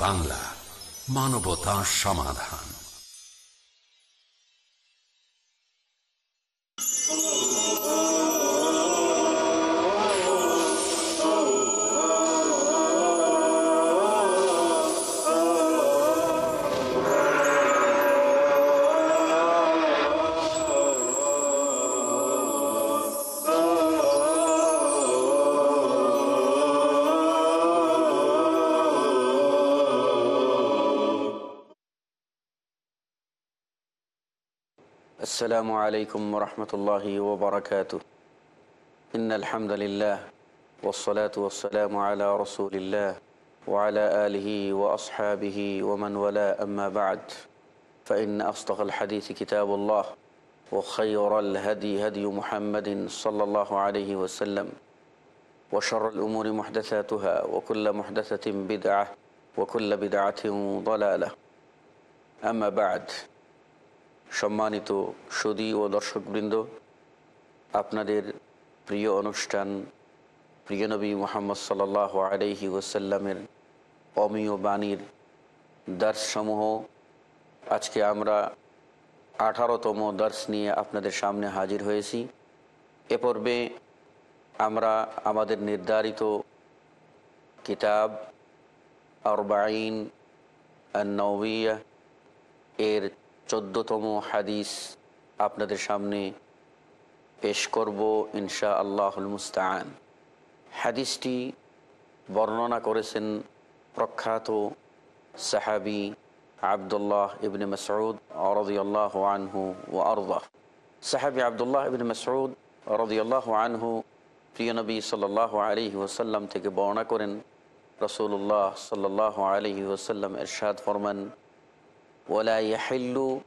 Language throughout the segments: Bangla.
বাংলা মানবতা সমাধান। السلام عليكم ورحمة الله وبركاته. إن الحمد لله والصلاة والسلام على رسول الله وعلى آله وأصحابه ومن ولا أما بعد فإن أصدق الحديث كتاب الله وخير الهدي هدي محمد صلى الله عليه وسلم وشر الأمور محدثاتها وكل محدثة بدعة وكل بدعة ضلالة. أما بعد সম্মানিত সুদী ও দর্শকবৃন্দ, আপনাদের প্রিয় অনুষ্ঠান প্রিয় নবী মোহাম্মদ সাল আলহি ওসাল্লামের অমীয় বাণীর দার্সসমূহ আজকে আমরা আঠারোতম দার্স নিয়ে আপনাদের সামনে হাজির হয়েছি। এ পর্বে আমরা আমাদের নির্ধারিত কিতাব আরবাইন নৌবিয়া এর চোদ্দতম হাদিস আপনাদের সামনে পেশ করব ইনশা আল্লাহুল মুস্তান হাদিসটি বর্ণনা করেছেন প্রখ্যাত সাহাবি আবদুল্লাহ ইবনে মসউদ আরদিয়াল্লাহ আনহু ও আরদাহ। সাহাবি আবদুল্লাহ ইবনে মসউদ আরদিয়াল্লাহ আনহু প্রিয় নবী সাল্লাহ আলহি ওসাল্লাম থেকে বর্ণনা করেন রসুল্লাহ সাল্লাহ আলহি ওসাল্লাম এরশাদ ফরমান ولا يحل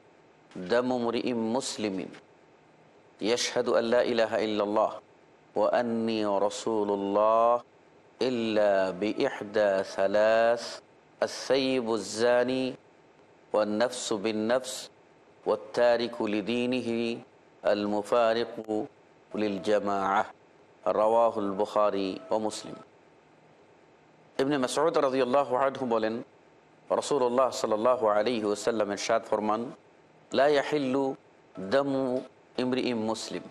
دم امرئ مسلم يشهد أن لا إله إلا الله وأني رسول الله إلا بإحدى ثلاث الثيب الزاني والنفس بالنفس والتارك لدينه المفارق للجماعة رواه البخاري ومسلم ابن مسعود رضي الله عنه বলেন রসুল্লাহ সাল আলী ওসাল্লামের সাদ ফরমান লাহিল্লু দমু ইমরি ইম মুসলিম।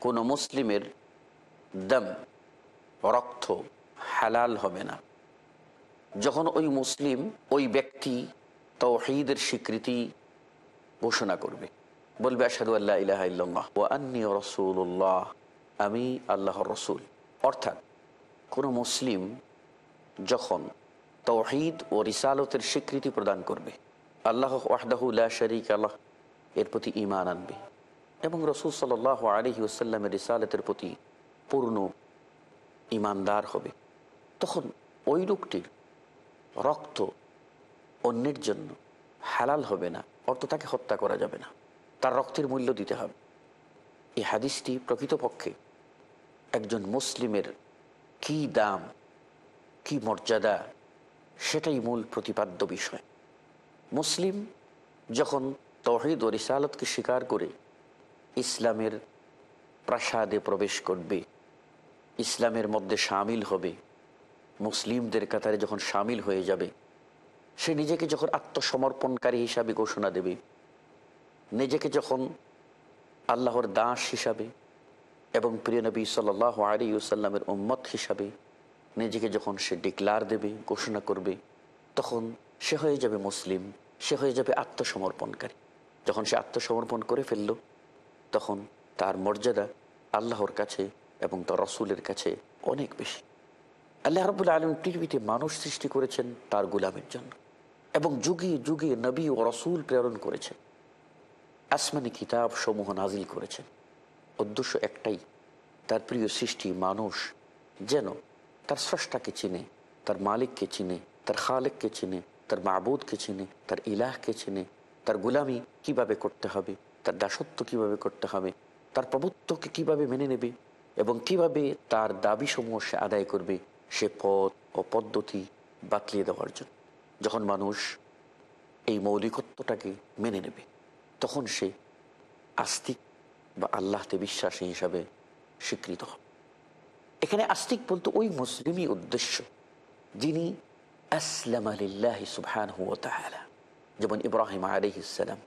কোনো মুসলিমের দম, রক্ত হালাল হবে না। যখন ওই মুসলিম ওই ব্যক্তি তৌহিদের স্বীকৃতি ঘোষণা করবে, বলবে আসাদু আল্লাহ ইলাহ ও আন্নি রসুল্লাহ আমি আল্লাহর রসুল। অর্থাৎ কোনো মুসলিম যখন তৌহিদ ও রিসালতের স্বীকৃতি প্রদান করবে। আল্লাহ ওয়াহদাহুল্লাহ শরিক আল্লাহ এর প্রতি ইমান আনবে এবং রসুল সাল আলহি ওসাল্লামের রিসালতের প্রতি পূর্ণ ইমানদার হবে। তখন ওই লোকটির রক্ত অন্যের জন্য হালাল হবে না, অর্থ তাকে হত্যা করা যাবে না। তার রক্তের মূল্য দিতে হবে। এই হাদিসটি প্রকৃতপক্ষে একজন মুসলিমের কি দাম, কি মর্যাদা সেটাই মূল প্রতিপাদ্য বিষয়। মুসলিম যখন তহিদ ও রিসালতকে স্বীকার করে ইসলামের প্রাসাদে প্রবেশ করবে, ইসলামের মধ্যে সামিল হবে, মুসলিমদের কাতারে যখন সামিল হয়ে যাবে, সে নিজেকে যখন আত্মসমর্পণকারী হিসাবে ঘোষণা দেবে, নিজেকে যখন আল্লাহর দাস হিসাবে এবং প্রিয় নবী সাল আলী সাল্লামের উম্মত হিসাবে নিজেকে যখন সে ডিক্লার দেবে, ঘোষণা করবে, তখন সে হয়ে যাবে মুসলিম, সে হয়ে যাবে আত্মসমর্পণকারী। যখন সে আত্মসমর্পণ করে ফেলল, তখন তার মর্যাদা আল্লাহর কাছে এবং তার রসুলের কাছে অনেক বেশি। আল্লাহ রবুল্লা আলম পৃথিবীতে মানুষ সৃষ্টি করেছেন তার গুলামের জন্য এবং যুগে যুগে নবী ও রসুল প্রেরণ করেছেন। আসমানি কিতাব সমূহ নাজিল করেছেন। উদ্দেশ্য একটাই, তার প্রিয় সৃষ্টি মানুষ যেন তার স্রষ্টাকে চিনে, তার মালিককে চিনে, তার খালেককে চিনে, তার মাবুদকে চিনে, তার ইলাহকে চিনে, তার গুলামি কীভাবে করতে হবে, তার দাসত্ব কীভাবে করতে হবে, তার প্রভুত্বকে কীভাবে মেনে নেবে এবং কীভাবে তার দাবি সমূহ সে আদায় করবে, সে পথ ও পদ্ধতি বাতলিয়ে দেওয়ার জন্য। যখন মানুষ এই মৌলিকত্বটাকে মেনে নেবে, তখন সে আস্তিক বা আল্লাহতে বিশ্বাসী হিসাবে স্বীকৃত হবে। এখানে আস্তিক বলতে ওই মুসলিমই উদ্দেশ্য, যিনি আসলাম আলিল্লাহ সুবহান যেমন ইব্রাহিম আলহিসাম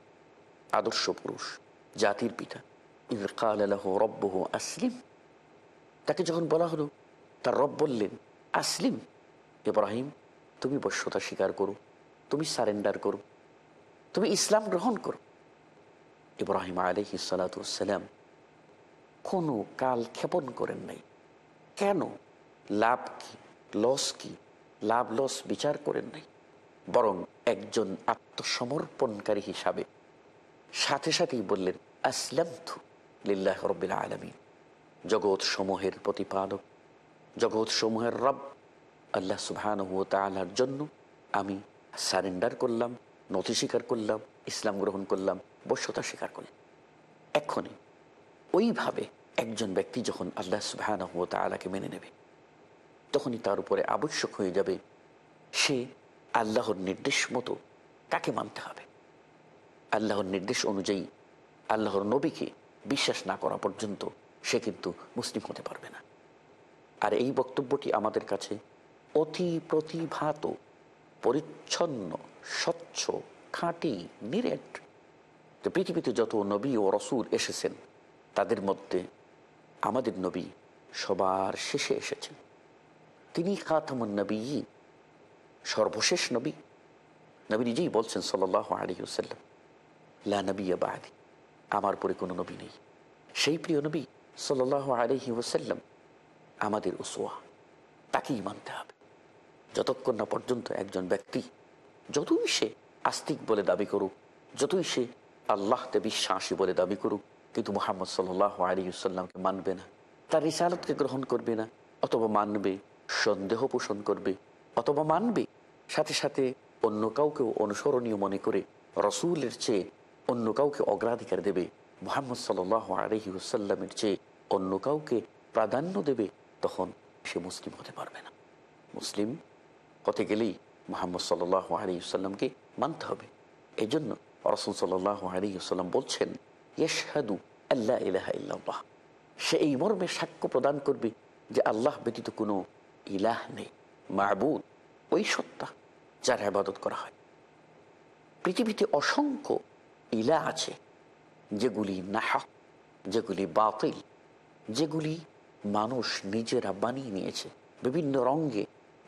আদর্শ পুরুষ, জাতির পিতা। আসলিম। তাকে যখন বলা হলো, তার রব বললেন, আসলিম, ইব্রাহিম, তুমি বশ্যতা স্বীকার করো, তুমি সারেন্ডার করো, তুমি ইসলাম গ্রহণ করো। ইব্রাহিম আলহি সালাতাম কোনো কাল ক্ষেপণ করেন নাই। কেন লাভ কি লস কি? লাভ লস বিচার করেন নাই। বরং একজন আত্মসমর্পণকারী হিসাবে সাথে সাথেই বললেন আসলাম থু লিল্লাহ রব্বিল আলমী জগৎ সমূহের প্রতিপাদক জগৎ সমূহের রব। আল্লাহ সুবহান তালার জন্য আমি সারেন্ডার করলাম, নথি স্বীকার করলাম, ইসলাম গ্রহণ করলাম বস্যতা স্বীকার করলাম। এক্ষণে ওইভাবে একজন ব্যক্তি যখন আল্লাহ সুবহান ও তালাকে মেনে নেবে, তখনই তার উপরে আবশ্যক হয়ে যাবে সে আল্লাহর নির্দেশ মতো কাকে মানতে হবে। আল্লাহর নির্দেশ অনুযায়ী আল্লাহর নবীকে বিশ্বাস না করা পর্যন্ত সে কিন্তু মুসলিম হতে পারবে না। আর এই বক্তব্যটি আমাদের কাছে অতি প্রতিভাত, পরিচ্ছন্ন, স্বচ্ছ, খাঁটি, নিরেট। তো পৃথিবীতে যত নবী ও রসুল এসেছেন, তাদের মধ্যে আমাদের নবী সবার শেষে এসেছেন। তিনি খাতামুন নবী সর্বশেষ নবী। নবী নিজেই বলছেন সাল্লাহ আলী হুসাল্লাম লা নবী আমার পরে কোনো নবী নেই। সেই প্রিয় নবী সাল্লাহ আলহি ওসাল্লাম আমাদের উসোয়া তাকেই মানতে হবে। যতক্ষণ না পর্যন্ত একজন ব্যক্তি যতই সে আস্তিক বলে দাবি করুক, যতই সে আল্লাহতে বিশ্বাসী বলে দাবি করুক কিন্তু মোহাম্মদ সাল্লাহ আলিউসাল্লামকে মানবে না। তার রিসালতকে গ্রহণ করবে না, অথবা মানবে, সন্দেহ পোষণ করবে, অথবা মানবে। সাথে সাথে অন্য কাউকেও অনুসরণীয় মনে করে রসুলের চেয়ে অন্য কাউকে অগ্রাধিকার দেবে, মোহাম্মদ সাল আলহি হুসাল্লামের চেয়ে অন্য কাউকে প্রাধান্য দেবে, তখন সে মুসলিম হতে পারবে না। মুসলিম হতে গেলেই মোহাম্মদ সাল আলিউসাল্লামকে মানতে হবে। এই জন্য রসুল সাল্লাহ আলিউসাল্লাম বলছেন ইয়েশাদু আল্লাহ ইলাহা ইল্লাল্লাহ সে এই মর্মে সাক্ষ্য প্রদান করবে যে আল্লাহ ব্যতীত কোনো ইলাহ নেই মাহবুদ ওই সত্তা যার আবাদত করা হয়। পৃথিবীতে অসংখ্য ইলা আছে, যেগুলি নাহক যেগুলি বাতিল, যেগুলি মানুষ নিজেরা বানিয়ে নিয়েছে। বিভিন্ন রঙ্গে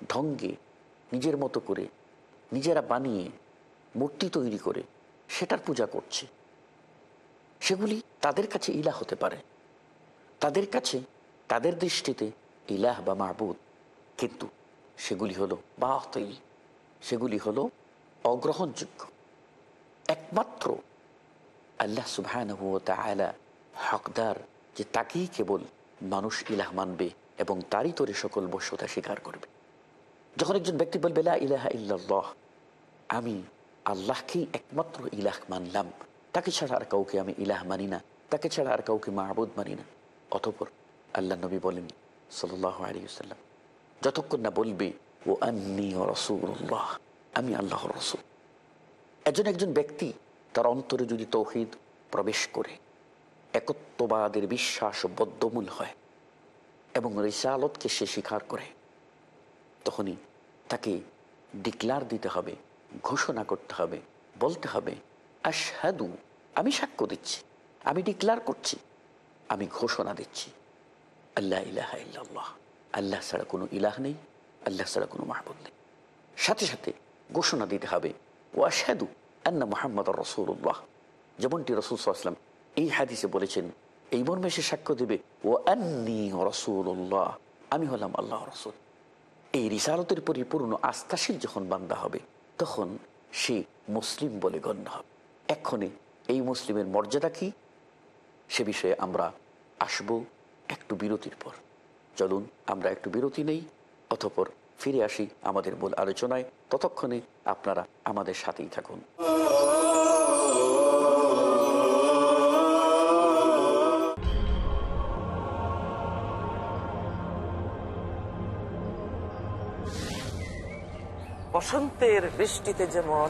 ঢঙ্গে নিজের মতো করে নিজেরা বানিয়ে মূর্তি তৈরি করে সেটার পূজা করছে। সেগুলি তাদের কাছে ইলা হতে পারে। তাদের কাছে, তাদের দৃষ্টিতে ইলাহ বা মাহবুদ কিন্তু সেগুলি হলো বাতিল, সেগুলি হলো অগ্রহণযোগ্য। একমাত্র আল্লাহ সুবহান হকদার, যে তাকেই কেবল মানুষ ইলাহ মানবে এবং তারই তোরে সকল বস্যতা স্বীকার করবে। যখন একজন ব্যক্তি বলবে, লা ইলাহা ইল্লাল্লাহ আমি আল্লাহকেই একমাত্র ইলাহ মানলাম। তাকে ছাড়া আর কাউকে আমি ইলাহ মানি না। তাকে ছাড়া আর কাউকে মাহবুদ মানি না। অতপর আল্লাহ নবী বলেন সাল্লাহ আলিয়াল্লাম যতক্ষণ না বলবে, ও আন্নি রসুল্লাহ আমি আল্লাহ রসুল। একজন একজন ব্যক্তি তার অন্তরে যদি তৌহিদ প্রবেশ করে, একত্ববাদের বিশ্বাস বদ্ধমূল হয় এবং রিসালতকে সে স্বীকার করে, তখনই তাকে ডিক্লার দিতে হবে, ঘোষণা করতে হবে, বলতে হবে আশহাদু, আমি সাক্ষ্য দিচ্ছি, আমি ডিক্লার করছি, আমি ঘোষণা দিচ্ছি। আল্লাহ ইলাহা ইল্লাল্লাহ, আল্লাহ ছাড়া কোনো ইলাহ নেই, আল্লাহ ছাড়া কোনো মাহবুদ নেই। সাথে সাথে ঘোষণা দিতে হবে ও আশহাদু আন্না মোহাম্মদ রসুল্লাহ যেমনটি রসুল আসলাম এই হাদিসে বলেছেন, এই মর্মে সে সাক্ষ্য দেবে ও আন্নি রসুল্লাহ আমি হলাম আল্লাহ রসুল। এই রিসালতের পরিপূর্ণ আস্থাশীল যখন বান্দা হবে, তখন সে মুসলিম বলে গণ্য হবে। এক্ষণে এই মুসলিমের মর্যাদা কি? সে বিষয়ে আমরা আসব একটু বিরতির পর। চলুন, আমরা একটু বিরতি নেই অথপর ফিরে আসি আমাদের মূল আলোচনায়। ততক্ষণে আপনারা আমাদের সাথেই থাকুন। বসন্তের বৃষ্টিতে যেমন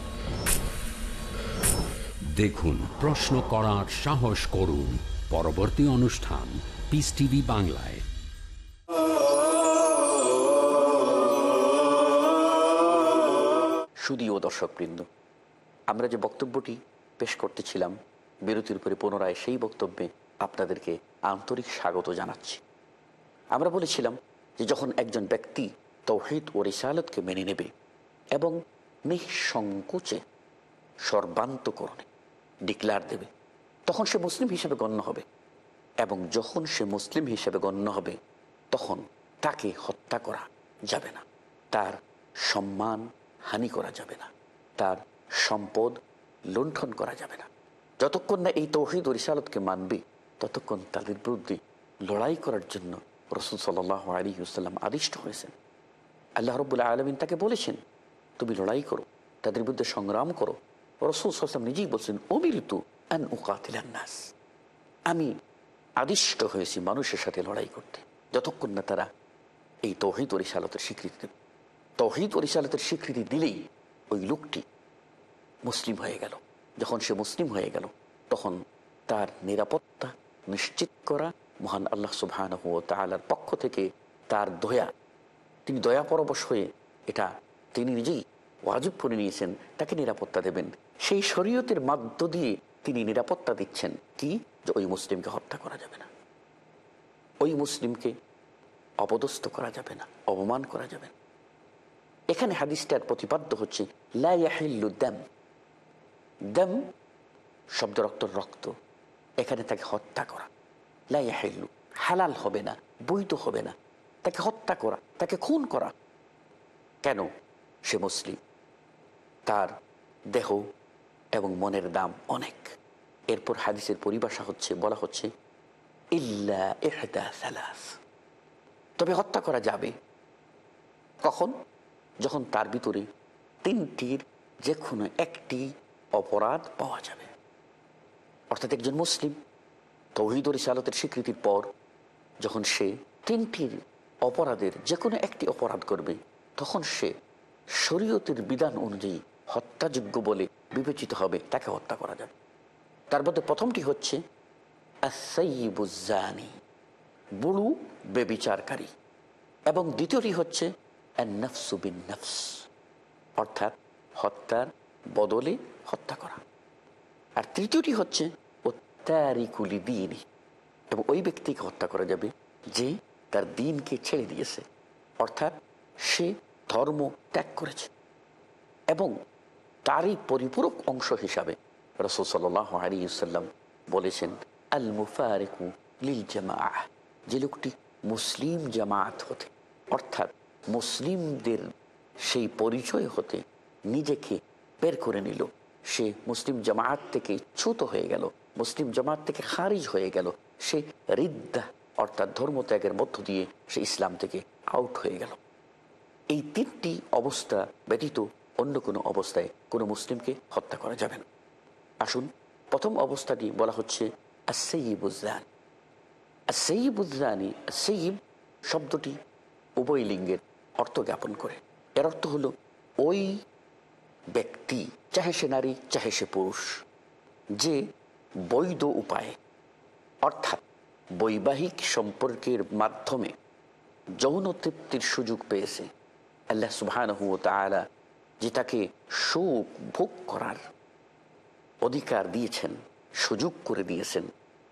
দেখুন, প্রশ্ন করার সাহস করুন। পরবর্তী অনুষ্ঠান পিস টিভি বাংলায়। সুদীয় দর্শকবৃন্দ, আমরা যে বক্তব্যটি পেশ করতেছিলাম, বিরতির উপরে পুনরায় সেই বক্তব্যে আপনাদেরকে আন্তরিক স্বাগত জানাচ্ছি। আমরা বলেছিলাম যে যখন একজন ব্যক্তি তৌহিদ ও রিসালতকে মেনে নেবে এবং নিঃসংকোচে সর্বান্তকরণে ডিক্লার দেবে। তখন সে মুসলিম হিসেবে গণ্য হবে এবং যখন সে মুসলিম হিসেবে গণ্য হবে, তখন তাকে হত্যা করা যাবে না। তার সম্মান হানি করা যাবে না। তার সম্পদ লুণ্ঠন করা যাবে না। যতক্ষণ না এই তৌহিদ রিসালতকে মানবে, ততক্ষণ তাদের বিরুদ্ধে লড়াই করার জন্য রসুল সাল্লাহ আলী হুসাল্লাম আদিষ্ট হয়েছেন। আল্লাহ রবুল্লাহ আলমিন তাকে বলেছেন তুমি লড়াই করো, তাদের বিরুদ্ধে সংগ্রাম করো। রসুল সাল্লাম নিজেই বলছেন আন উকাতিলান্নাস আমি আদিষ্ট হয়েছি মানুষের সাথে লড়াই করতে, যতক্ষণ না তারা এই তৌহিদ রিসালতের স্বীকৃতি দেবে তৌহিদ রিসালতের স্বীকৃতি দিলেই ওই লোকটি মুসলিম হয়ে গেল। যখন সে মুসলিম হয়ে গেল, তখন তার নিরাপত্তা নিশ্চিত করা মহান আল্লাহ সুবহান ও তালার পক্ষ থেকে তার দয়া। তিনি দয়া পরবশ হয়ে এটা তিনি নিজেই ওয়াজিব করে নিয়েছেন, তাকে নিরাপত্তা দেবেন। সেই শরীয়তের মাধ্য দিয়ে তিনি নিরাপত্তা দিচ্ছেন। কি? যে ওই মুসলিমকে হত্যা করা যাবে না। ওই মুসলিমকে অপদস্থ করা যাবে না, অপমান করা যাবে না। এখানে হাদিসটার প্রতিপাদ্য হচ্ছে লাইয়াহিল্লু দ্যাম দ্যাম শব্দ রক্ত রক্ত। এখানে তাকে হত্যা করা। লাইয়াহিল্লু হালাল হবে না, বৈধ হবে না। তাকে হত্যা করা, তাকে খুন করা। কেন? সে মুসলিম। তার দেহ এবং মনের দাম অনেক। এরপর হাদিসের পরিভাষা হচ্ছে, বলা হচ্ছে, ইল্লা সালাস। তবে হত্যা করা যাবে। কখন? যখন তার ভিতরে তিনটির যে কোনো একটি অপরাধ পাওয়া যাবে। অর্থাৎ একজন মুসলিম তৌহিদ ও রিসালতের স্বীকৃতির পর যখন সে তিনটির অপরাধের যে কোনো একটি অপরাধ করবে, তখন সে শরীয়তের বিধান অনুযায়ী হত্যাযোগ্য বলে বিবেচিত হবে, তাকে হত্যা করা যাবে। তার মধ্যে প্রথমটি হচ্ছে বুড়ু বেবিচারকারী। এবং দ্বিতীয়টি হচ্ছে অর্থাৎ হত্যার বদলে হত্যা করা। আর তৃতীয়টি হচ্ছে ওত্তারিকুলি দিন এবং ওই ব্যক্তিকে হত্যা করা যাবে যে তার দিনকে ছেড়ে দিয়েছে। অর্থাৎ সে ধর্ম ত্যাগ করেছে এবং তারই পরিপূরক অংশ হিসাবে রসুল আলিয়াল্লাম বলেছেন আল মুফারেকু লিল জামা যে লোকটি মুসলিম জামাত হতে, অর্থাৎ মুসলিমদের সেই পরিচয় হতে নিজেকে বের করে নিল। সে মুসলিম জামাত থেকে চ্যুত হয়ে গেল, মুসলিম জামাত থেকে খারিজ হয়ে গেল। সে রিদ্দা, অর্থাৎ ধর্মত্যাগের মধ্য দিয়ে সে ইসলাম থেকে আউট হয়ে গেল। এই তিনটি অবস্থা ব্যতীত অন্য কোনো অবস্থায় কোনো মুসলিমকে হত্যা করা যাবে না। আসুন, প্রথম অবস্থাটি বলা হচ্ছে আসেইবুজ্জান আসেইবুজ্জানি আসেইব শব্দটি উভয় লিঙ্গের অর্থ জ্ঞাপন করে। এর অর্থ হলো ওই ব্যক্তি, চাহে সে নারী, চাহে সে পুরুষ, যে বৈধ উপায়ে, অর্থাৎ বৈবাহিক সম্পর্কের মাধ্যমে যৌন তৃপ্তির সুযোগ পেয়েছে। আল্লাহ সুবাহান তালা যে তাকে সুখ ভোগ করার অধিকার দিয়েছেন, সুযোগ করে দিয়েছেন,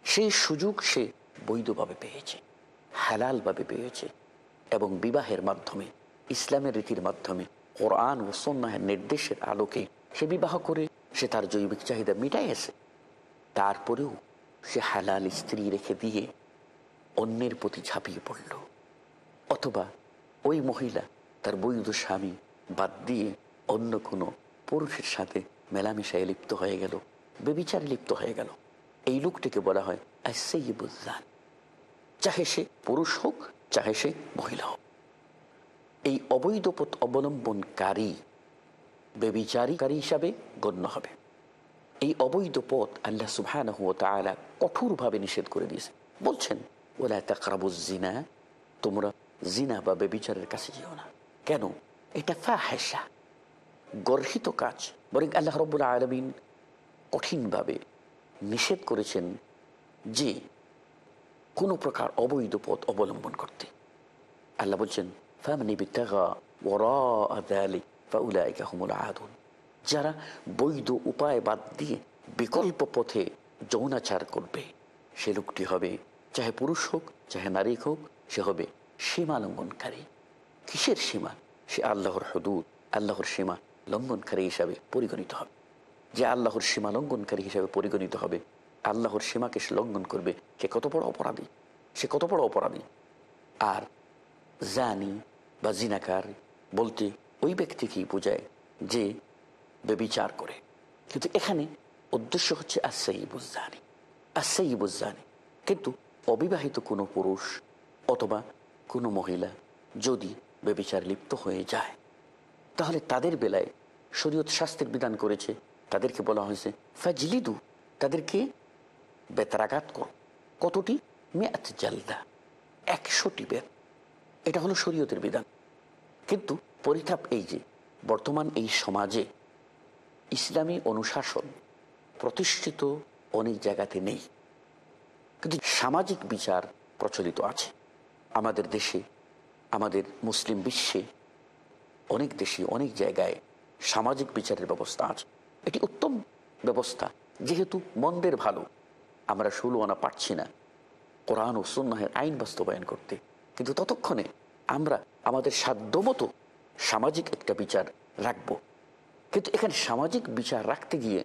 সেই সুযোগ সে বৈধভাবে পেয়েছে, হালালভাবে পেয়েছে এবং বিবাহের মাধ্যমে, ইসলামের রীতির মাধ্যমে, কোরআন ও সন্ন্যাহের নির্দেশের আলোকে সে বিবাহ করে, সে তার জৈবিক চাহিদা মিটাইয়েছে। তারপরেও সে হালাল স্ত্রী রেখে দিয়ে অন্যের প্রতি ঝাঁপিয়ে পড়ল। অথবা ওই মহিলা তার বৈধ স্বামী বাদ দিয়ে অন্য কোনো পুরুষের সাথে মেলামেশায় লিপ্ত হয়ে গেল, বেবিচারে লিপ্ত হয়ে গেল। এই লোকটিকে বলা হয় চাহে সে পুরুষ হোক, চাহে সে মহিলা হোক। এই অবৈধ পথ অবলম্বনকারী বেবিচারীকারী হিসাবে গণ্য হবে। এই অবৈধ পথ আল্লাহ সুবহান কঠোরভাবে নিষেধ করে দিয়েছে বলছেন, ওলা তাকরাবুজিনা তোমরা জিনা বা বেবিচারের কাছে যেও না। কেন? এটা ফাহেসা গর্হিত কাজ। বরং আল্লাহ রব্বুল আলমিন কঠিনভাবে নিষেধ করেছেন যে কোনো প্রকার অবৈধ পথ অবলম্বন করতে। আল্লাহ বলছেন যারা বৈধ উপায় বাদ দিয়ে বিকল্প পথে যৌনাচার করবে, সে লোকটি হবে, চাহে পুরুষ হোক, চাহে নারী হোক, সে হবে সীমা লঙ্ঘনকারী কিসের সীমা? সে আল্লাহর হদুদ, আল্লাহর সীমা লঙ্ঘনকারী হিসাবে পরিগণিত হবে। যে আল্লাহর সীমা লঙ্ঘনকারী হিসাবে পরিগণিত হবে, আল্লাহর সীমাকে সে লঙ্ঘন করবে, সে কত বড় অপরাধী? সে কত বড় অপরাধী? আর জানি বা জিনাকার বলতে ওই ব্যক্তিকেই বোঝায় যে বেবিচার করে। কিন্তু এখানে উদ্দেশ্য হচ্ছে আসাই বুঝানি আসাই বুঝানি কিন্তু অবিবাহিত কোনো পুরুষ অথবা কোনো মহিলা যদি বেবিচার লিপ্ত হয়ে যায়। তাহলে তাদের বেলায় শরীয়ত শাস্তির বিধান করেছে। তাদেরকে বলা হয়েছে, ফাজলিদু, তাদেরকে বেতারাঘাত করো। কতটি? মেয়াত জালদা, একশোটি বেত। এটা হলো শরীয়তের বিধান। কিন্তু পরিতাপ এই যে, বর্তমান এই সমাজে ইসলামী অনুশাসন প্রতিষ্ঠিত অনেক জায়গাতে নেই। কিন্তু সামাজিক বিচার প্রচলিত আছে। আমাদের দেশে আমাদের মুসলিম বিশ্বে অনেক দেশে, অনেক জায়গায় সামাজিক বিচারের ব্যবস্থা আছে। এটি উত্তম ব্যবস্থা, যেহেতু মন্দের ভালো। আমরা ষোলো আনা পারছি না। কোরআন ও সুন্নাহের আইন বাস্তবায়ন করতে। কিন্তু ততক্ষণে আমরা আমাদের সাধ্যমতো সামাজিক একটা বিচার রাখব। কিন্তু এখানে সামাজিক বিচার রাখতে গিয়ে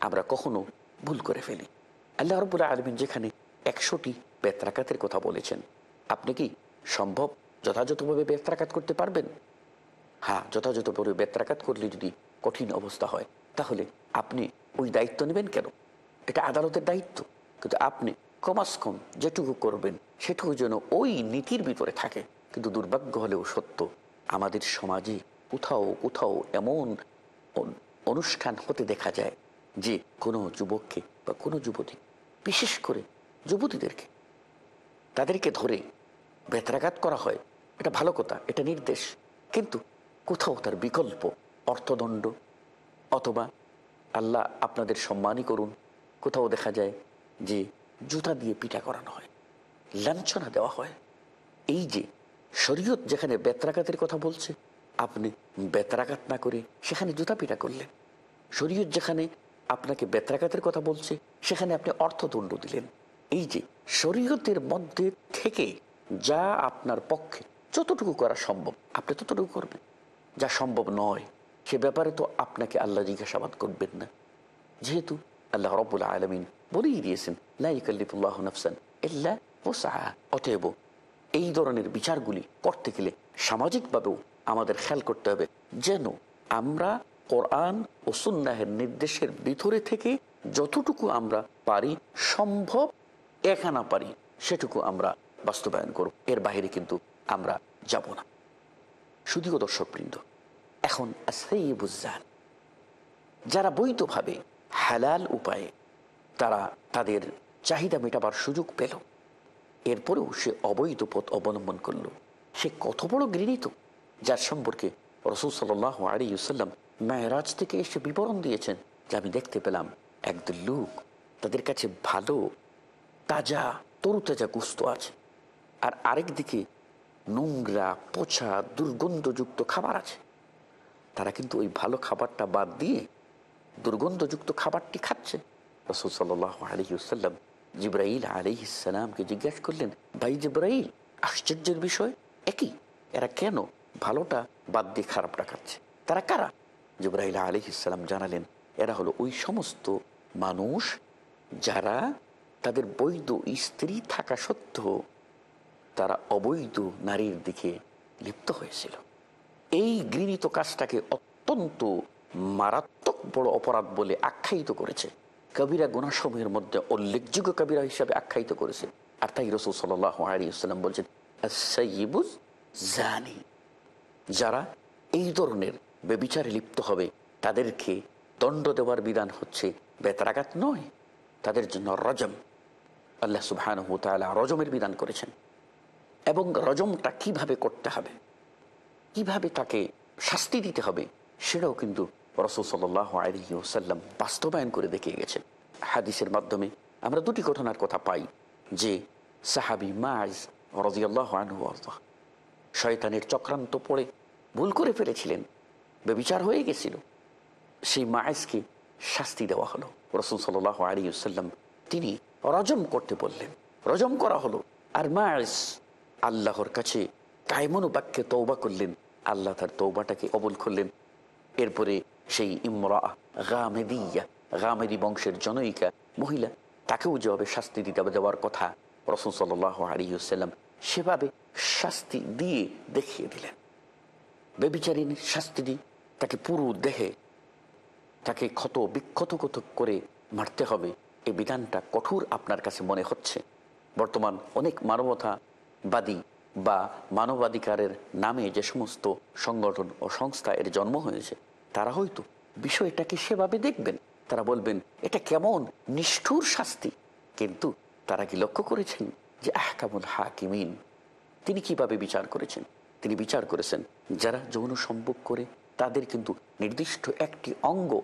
আমরা কখনো ভুল করে ফেলি। আল্লাহ রবুল্লাহ আলমিন যেখানে একশোটি বেত্রাকাতের কথা বলেছেন, আপনি কি সম্ভব যথাযথভাবে বেত্রাকাত করতে পারবেন? হ্যাঁ যথাযথভাবে বেত্রাকাত করলে যদি কঠিন অবস্থা হয়, তাহলে আপনি ওই দায়িত্ব নেবেন কেন? এটা আদালতের দায়িত্ব। কিন্তু আপনি কমাস কম যেটুকু করবেন, সেটুকু যেন ওই নীতির ভিতরে থাকে। কিন্তু দুর্ভাগ্য হলেও সত্য, আমাদের সমাজে কোথাও কোথাও এমন অনুষ্ঠান হতে দেখা যায় যে কোনো যুবককে বা কোনো যুবতী, বিশেষ করে যুবতীদেরকে, তাদেরকে ধরে বেত্রাঘাত করা হয়। এটা ভালো কথা, এটা নির্দেশ। কিন্তু কোথাও তার বিকল্প, অর্থদণ্ড, অথবা আল্লাহ আপনাদের সম্মানই করুন, কোথাও দেখা যায় যে জুতা দিয়ে পিটা করানো হয়, লাঞ্ছনা দেওয়া হয়। এই যে শরীয়ত যেখানে বেত্রাঘাতের কথা বলছে, আপনি বেত্রাঘাত না করে সেখানে জুতা পিটা করলেন। শরীয়ত যেখানে আপনাকে বেত্রাঘাতের কথা বলছে, সেখানে আপনি অর্থদণ্ড দিলেন। এই যে শরীয়তের মধ্যে থেকে যা আপনার পক্ষে যতটুকু করা সম্ভব, আপনি ততটুকু করবেন। যা সম্ভব নয়, সে ব্যাপারে তো আপনাকে আল্লাহ জিজ্ঞাসাবাদ করবেন না। যেহেতু আল্লাহ রব্বুল আলমিন বলেই দিয়েছেন লাইকাল্লিফুল্লাহ নফসান অতএব এই ধরনের বিচারগুলি করতে গেলে সামাজিকভাবেও আমাদের খেয়াল করতে হবে যেন আমরা কোরআন ও সুন্নাহের নির্দেশের ভিতরে থেকে যতটুকু আমরা পারি সম্ভব, একা না পারি, সেটুকু আমরা বাস্তবায়ন করব। এর বাইরে কিন্তু আমরা যাব না। শুধুও দর্শকবৃন্দ। এখন বুঝান যারা বৈধভাবে হালাল উপায়ে তারা তাদের চাহিদা মেটাবার সুযোগ পেল। এরপরেও সে অবৈধ পথ অবলম্বন করল। সে কত বড় গৃহীত যার সম্পর্কে রসুল সাল্লাহ আলিউসাল্লাম মেয়েরাজ থেকে এসে বিবরণ দিয়েছেন, যে আমি দেখতে পেলাম। একদল লোক তাদের কাছে ভালো, তাজা, তরুতাজা গুস্ত আছে। আর আরেক দিকে নোংরা পচা দুর্গন্ধযুক্ত খাবার আছে। তারা কিন্তু ওই ভালো খাবারটা বাদ দিয়ে দুর্গন্ধযুক্ত খাবারটি খাচ্ছে। রসুল সাল্লাহ আলহিউসাল্লাম জিব্রাইল আলহিসামকে জিজ্ঞাসা করলেন, ভাই জিব্রাইল, আশ্চর্যের বিষয় একই? এরা কেন ভালোটা বাদ দিয়ে খারাপটা খাচ্ছে? তারা কারা? জিব্রাইল আলহিসাল্লাম জানালেন, এরা হলো ওই সমস্ত মানুষ যারা তাদের বৈধ স্ত্রী থাকা সত্ত্বেও তারা অবৈধ নারীর দিকে লিপ্ত হয়েছিল। এই গৃহীত কাজটাকে অত্যন্ত মারাত্মক বড় অপরাধ বলে আখ্যায়িত করেছে। কবিরা গুণাসমূহের মধ্যে উল্লেখযোগ্য কবিরা হিসাবে আখ্যায়িত করেছে। আর তাই রসুল সাল্লাম বলছেন জানি। যারা এই ধরনের বেবিচারে লিপ্ত হবে, তাদেরকে দণ্ড দেওয়ার বিধান হচ্ছে বেতরাঘাত নয়, তাদের জন্য রজম। আল্লাহ সুবাহ রজমের বিধান করেছেন। এবং রজমটা কীভাবে করতে হবে? কীভাবে তাকে শাস্তি দিতে হবে? সেটাও কিন্তু রসুল সাল্লাহ আলহিউসাল্লাম বাস্তবায়ন করে দেখিয়ে গেছেন। হাদিসের মাধ্যমে আমরা দুটি ঘটনার কথা পাই, যে সাহাবি মাজ রাজিয়াল্লাহ আনহু শয়তানের চক্রান্ত পড়ে ভুল করে ফেলেছিলেন, বেবিচার হয়ে গেছিল। সেই মায়েসকে শাস্তি দেওয়া হলো। রসুল সাল্লাহ আলিউসাল্লাম তিনি রজম করতে বললেন। রজম করা হলো। আর মায়েস আল্লাহর কাছে কায়মনু বাক্যে তৌবা করলেন। আল্লাহ তার তৌবাটাকে অবল করলেন। এরপরে সেই ইমরা গামেদিয়া, গামেদি বংশের জনৈকা মহিলা, তাকেও যেভাবে শাস্তি দিতে দেওয়ার কথা রসুল সাল্লাহ আলিউসাল্লাম সেভাবে শাস্তি দিয়ে দেখিয়ে দিলেন। বেবিচারিন শাস্তি দিয়ে তাকে পুরো দেহে, তাকে ক্ষত বিক্ষত কত করে মারতে হবে এই বিধানটা কঠোর আপনার কাছে মনে হচ্ছে? বর্তমান অনেক মানবতাবাদী বা মানবাধিকারের নামে যে সমস্ত সংগঠন ও সংস্থা এর জন্ম হয়েছে, তারা হয়তো বিষয়টাকে সেভাবে দেখবেন। তারা বলবেন, এটা কেমন নিষ্ঠুর শাস্তি। কিন্তু তারা কি লক্ষ্য করেছেন যে আহকামুল হাকিমিন, তিনি কীভাবে বিচার করেছেন? তিনি বিচার করেছেন, যারা যৌন সম্ভোগ করে, তাদের কিন্তু নির্দিষ্ট একটি অঙ্গ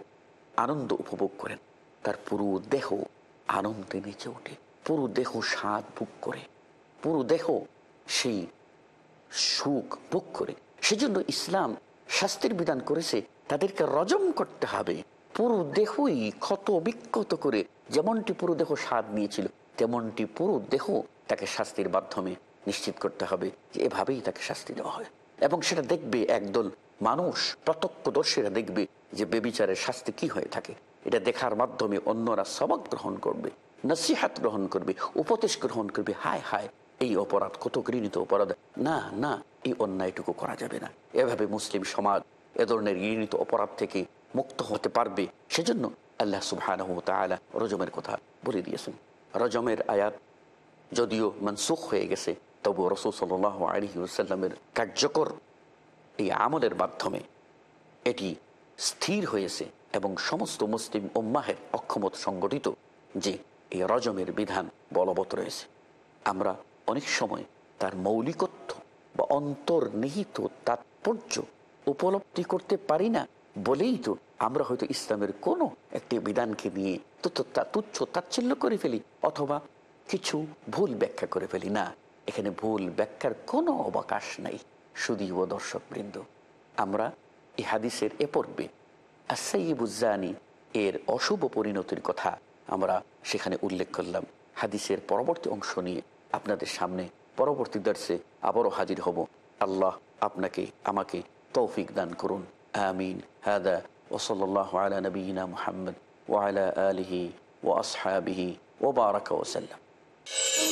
আনন্দ উপভোগ করেন। তার পুরো দেহ আনন্দে নেচে ওঠে, পুরো দেহ স্বাদ ভোগ করে। পুরো দেহ সেই সুখ ভোগ করে সেজন্য ইসলাম শাস্তির বিধান করেছে, তাদেরকে রজম করতে হবে। পুরো দেহই ক্ষত বিক্ষত করে যেমনটি পুরো দেহ স্বাদ নিয়েছিল, তেমনটি পুরো দেহ তাকে শাস্তির মাধ্যমে নিশ্চিত করতে হবে যে এভাবেই তাকে শাস্তি দেওয়া হয়। এবং সেটা দেখবে একদল মানুষ, প্রত্যক্ষদর্শীরা দেখবে যে বেবিচারের শাস্তি কি হয়ে থাকে। এটা দেখার মাধ্যমে অন্যরা সবক গ্রহণ করবে, নসিহাত গ্রহণ করবে, উপদেশ গ্রহণ করবে, হায় হায় এই অপরাধ কত ঘৃণিত অপরাধ, না না, এই অন্যায়টুকু করা যাবে না। এভাবে মুসলিম সমাজ এ ধরনের ঘৃণিত অপরাধ থেকে মুক্ত হতে পারবে, সেজন্য আল্লাহ সুবাহ রজমের কথা বলে দিয়েছেন। রজমের আয়াত যদিও মনসুখ হয়ে গেছে তবু রসুল সাল আলী সাল্লামের কার্যকর এই আমলের মাধ্যমে এটি স্থির হয়েছে এবং সমস্ত মুসলিম উম্মাহের অক্ষমত সংগঠিত যে এই রজমের বিধান বলবৎ রয়েছে। আমরা অনেক সময় তার মৌলিকত্ব বা অন্তর্নিহিত তাৎপর্য উপলব্ধি করতে পারি না বলেই তো আমরা হয়তো ইসলামের কোনো একটি বিধানকে নিয়ে তুচ্ছ তুচ্ছ তাচ্ছিল্য করে ফেলি অথবা কিছু ভুল ব্যাখ্যা করে ফেলি না। এখানে ভুল ব্যাখ্যার কোনো অবকাশ নাই, শুধুই ও দর্শক বৃন্দ আমরা এই হাদিসের এ পর্বে আসাইবুজানি এর অশুভ পরিণতির কথা আমরা সেখানে উল্লেখ করলাম। হাদিসের পরবর্তী অংশ নিয়ে আপনাদের সামনে পরবর্তী দর্শে আবারও হাজির হব। আল্লাহ আপনাকে, আমাকে তৌফিক দান করুন। আমিন। হাদা। ওসল্লাহ আলা নবীনা মোহাম্মদ ওয়ালা আলহি ও আসহাবিহি ও বারাক ওসাল্লাম